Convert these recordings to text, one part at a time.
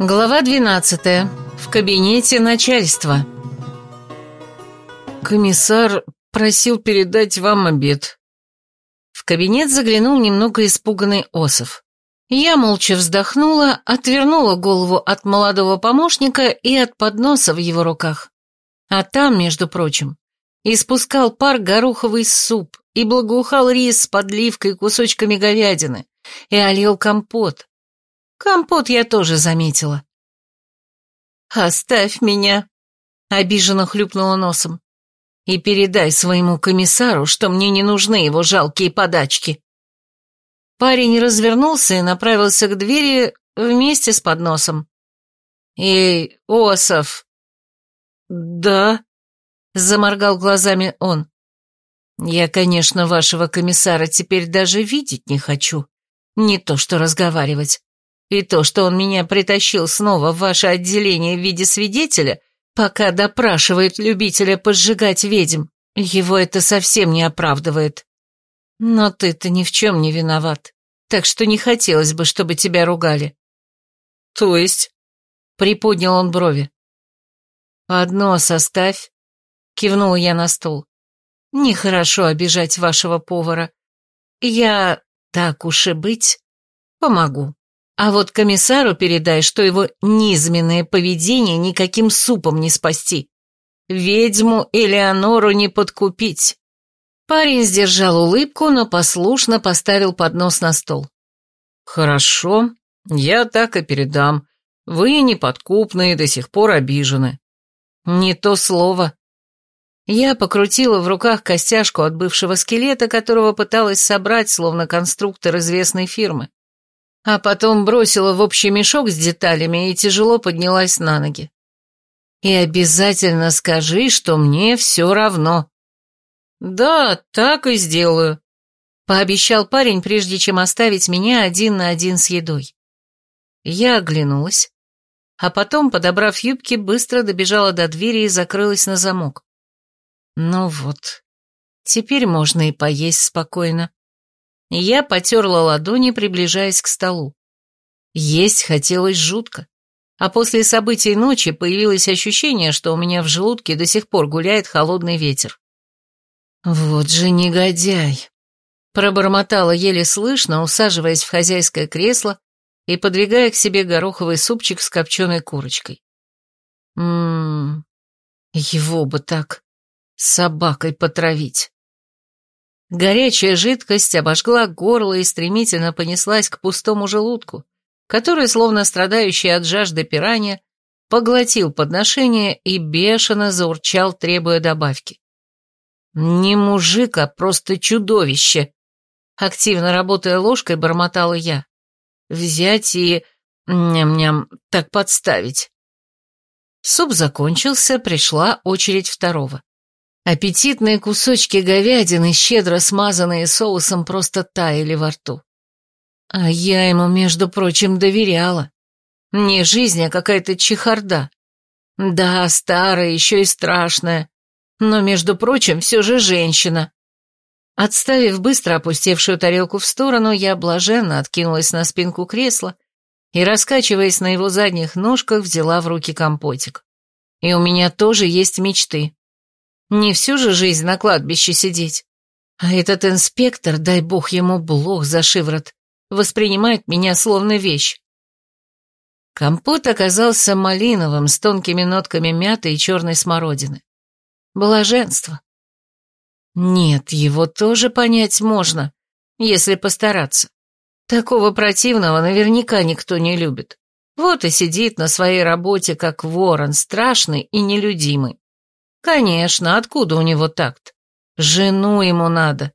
Глава 12. В кабинете начальства. Комиссар просил передать вам обед. В кабинет заглянул немного испуганный Осов. Я молча вздохнула, отвернула голову от молодого помощника и от подноса в его руках. А там, между прочим, испускал пар гороховый суп и благоухал рис с подливкой и кусочками говядины, и олел компот, Компот я тоже заметила. «Оставь меня», — обиженно хлюпнула носом. «И передай своему комиссару, что мне не нужны его жалкие подачки». Парень развернулся и направился к двери вместе с подносом. «Эй, Осов!» «Да?» — заморгал глазами он. «Я, конечно, вашего комиссара теперь даже видеть не хочу. Не то что разговаривать. И то, что он меня притащил снова в ваше отделение в виде свидетеля, пока допрашивает любителя поджигать ведьм, его это совсем не оправдывает. Но ты-то ни в чем не виноват, так что не хотелось бы, чтобы тебя ругали. То есть? Приподнял он брови. Одно составь, кивнула я на стол. Нехорошо обижать вашего повара. Я, так уж и быть, помогу. А вот комиссару передай, что его низменное поведение никаким супом не спасти. Ведьму Элеонору не подкупить. Парень сдержал улыбку, но послушно поставил поднос на стол. «Хорошо, я так и передам. Вы неподкупные, до сих пор обижены». «Не то слово». Я покрутила в руках костяшку от бывшего скелета, которого пыталась собрать, словно конструктор известной фирмы а потом бросила в общий мешок с деталями и тяжело поднялась на ноги. И обязательно скажи, что мне все равно. Да, так и сделаю, пообещал парень, прежде чем оставить меня один на один с едой. Я оглянулась, а потом, подобрав юбки, быстро добежала до двери и закрылась на замок. Ну вот, теперь можно и поесть спокойно. Я потерла ладони, приближаясь к столу. Есть хотелось жутко. А после событий ночи появилось ощущение, что у меня в желудке до сих пор гуляет холодный ветер. «Вот же негодяй!» Пробормотала еле слышно, усаживаясь в хозяйское кресло и подвигая к себе гороховый супчик с копченой курочкой. Ммм, его бы так, собакой потравить. Горячая жидкость обожгла горло и стремительно понеслась к пустому желудку, который, словно страдающий от жажды пиранья, поглотил подношение и бешено заурчал, требуя добавки. «Не мужик, а просто чудовище!» Активно работая ложкой, бормотала я. «Взять и... ням-ням, так подставить». Суп закончился, пришла очередь второго. Аппетитные кусочки говядины, щедро смазанные соусом, просто таяли во рту. А я ему, между прочим, доверяла. Не жизнь, а какая-то чехарда. Да, старая, еще и страшная. Но, между прочим, все же женщина. Отставив быстро опустевшую тарелку в сторону, я блаженно откинулась на спинку кресла и, раскачиваясь на его задних ножках, взяла в руки компотик. И у меня тоже есть мечты. Не всю же жизнь на кладбище сидеть. А этот инспектор, дай бог ему блох за шиворот, воспринимает меня словно вещь. Компот оказался малиновым, с тонкими нотками мяты и черной смородины. Блаженство. Нет, его тоже понять можно, если постараться. Такого противного наверняка никто не любит. Вот и сидит на своей работе, как ворон, страшный и нелюдимый. Конечно, откуда у него такт? Жену ему надо.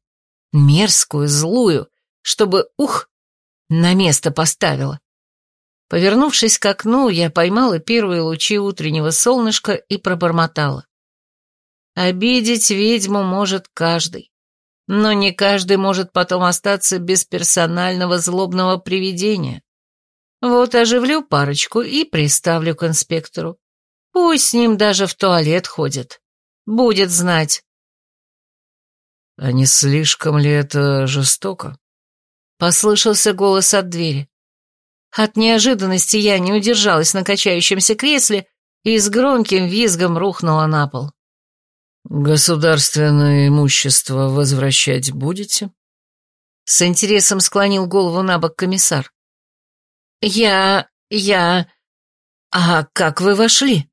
Мерзкую, злую, чтобы, ух, на место поставила. Повернувшись к окну, я поймала первые лучи утреннего солнышка и пробормотала. Обидеть ведьму может каждый, но не каждый может потом остаться без персонального злобного привидения. Вот оживлю парочку и приставлю к инспектору. Пусть с ним даже в туалет ходит. Будет знать. А не слишком ли это жестоко? Послышался голос от двери. От неожиданности я не удержалась на качающемся кресле и с громким визгом рухнула на пол. «Государственное имущество возвращать будете?» С интересом склонил голову на бок комиссар. «Я... я... А как вы вошли?»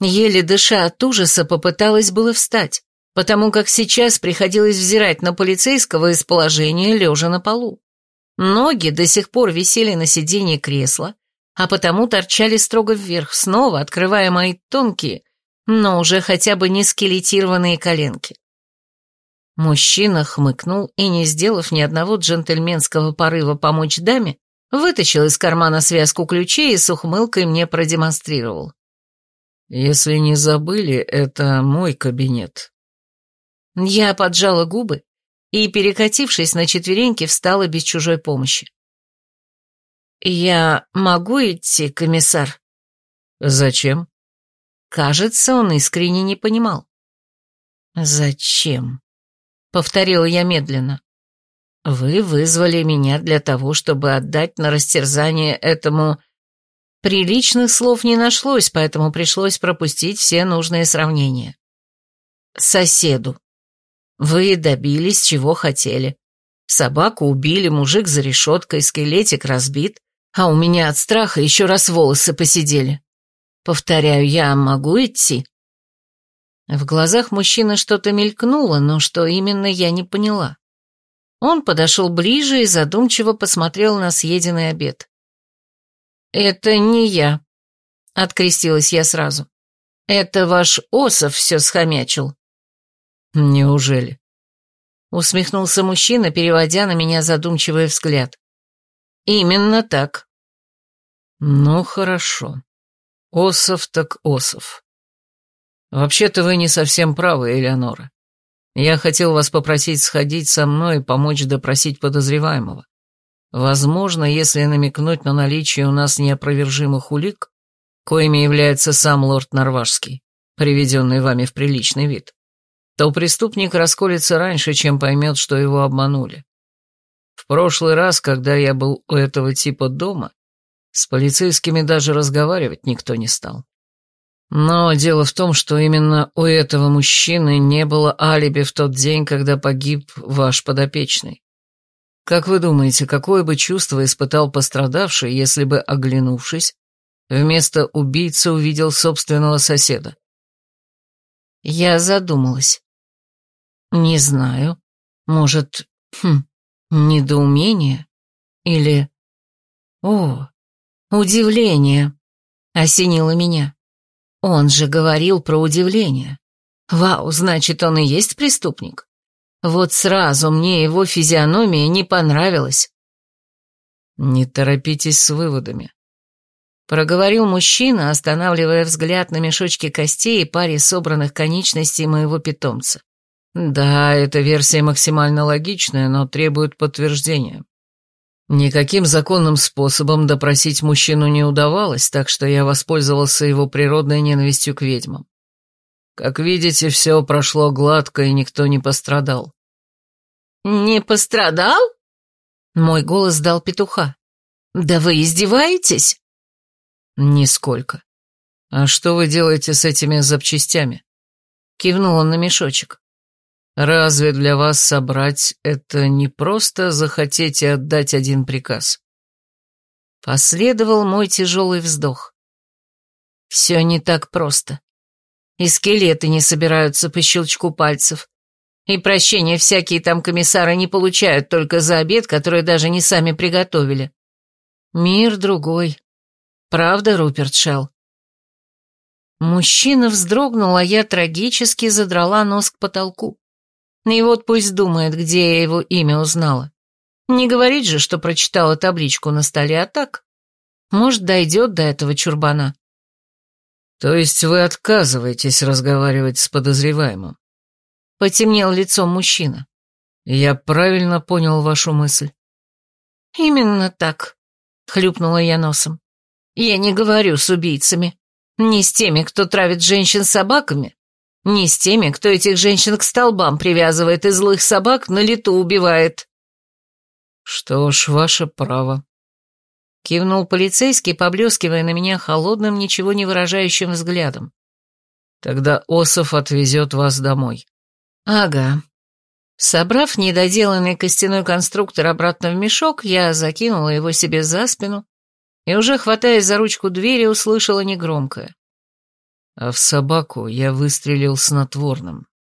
Еле дыша от ужаса, попыталась было встать, потому как сейчас приходилось взирать на полицейского из положения лежа на полу. Ноги до сих пор висели на сиденье кресла, а потому торчали строго вверх, снова открывая мои тонкие, но уже хотя бы не скелетированные коленки. Мужчина хмыкнул и, не сделав ни одного джентльменского порыва помочь даме, вытащил из кармана связку ключей и с ухмылкой мне продемонстрировал. «Если не забыли, это мой кабинет». Я поджала губы и, перекатившись на четвереньки, встала без чужой помощи. «Я могу идти, комиссар?» «Зачем?» Кажется, он искренне не понимал. «Зачем?» — повторила я медленно. «Вы вызвали меня для того, чтобы отдать на растерзание этому...» Приличных слов не нашлось, поэтому пришлось пропустить все нужные сравнения. «Соседу. Вы добились, чего хотели. Собаку убили, мужик за решеткой, скелетик разбит, а у меня от страха еще раз волосы посидели. Повторяю, я могу идти?» В глазах мужчины что-то мелькнуло, но что именно, я не поняла. Он подошел ближе и задумчиво посмотрел на съеденный обед. «Это не я», — открестилась я сразу. «Это ваш Осов все схомячил». «Неужели?» — усмехнулся мужчина, переводя на меня задумчивый взгляд. «Именно так». «Ну, хорошо. Осов так Осов. Вообще-то вы не совсем правы, Элеонора. Я хотел вас попросить сходить со мной и помочь допросить подозреваемого. Возможно, если намекнуть на наличие у нас неопровержимых улик, коими является сам лорд Норвашский, приведенный вами в приличный вид, то преступник расколется раньше, чем поймет, что его обманули. В прошлый раз, когда я был у этого типа дома, с полицейскими даже разговаривать никто не стал. Но дело в том, что именно у этого мужчины не было алиби в тот день, когда погиб ваш подопечный. Как вы думаете, какое бы чувство испытал пострадавший, если бы, оглянувшись, вместо убийцы увидел собственного соседа? Я задумалась. Не знаю. Может, хм, недоумение? Или... О, удивление! Осенило меня. Он же говорил про удивление. Вау, значит, он и есть преступник? Вот сразу мне его физиономия не понравилась. Не торопитесь с выводами. Проговорил мужчина, останавливая взгляд на мешочки костей и паре собранных конечностей моего питомца. Да, эта версия максимально логичная, но требует подтверждения. Никаким законным способом допросить мужчину не удавалось, так что я воспользовался его природной ненавистью к ведьмам. Как видите, все прошло гладко, и никто не пострадал. «Не пострадал?» Мой голос дал петуха. «Да вы издеваетесь?» «Нисколько. А что вы делаете с этими запчастями?» Кивнул он на мешочек. Разве для вас собрать это не просто захотеть и отдать один приказ? Последовал мой тяжелый вздох. Все не так просто. И скелеты не собираются по щелчку пальцев. И прощения всякие там комиссары не получают только за обед, который даже не сами приготовили. Мир другой. Правда, Руперт Шелл? Мужчина вздрогнул, а я трагически задрала нос к потолку. И вот пусть думает, где я его имя узнала. Не говорит же, что прочитала табличку на столе, а так. Может, дойдет до этого чурбана. То есть вы отказываетесь разговаривать с подозреваемым? Потемнел лицом мужчина. Я правильно понял вашу мысль? Именно так, хлюпнула я носом. Я не говорю с убийцами. Не с теми, кто травит женщин собаками, не с теми, кто этих женщин к столбам привязывает и злых собак на лету убивает. Что ж, ваше право. Кивнул полицейский, поблескивая на меня холодным, ничего не выражающим взглядом. Тогда Осов отвезет вас домой. Ага. Собрав недоделанный костяной конструктор обратно в мешок, я закинула его себе за спину и, уже хватаясь за ручку двери, услышала негромкое. А в собаку я выстрелил снотворным.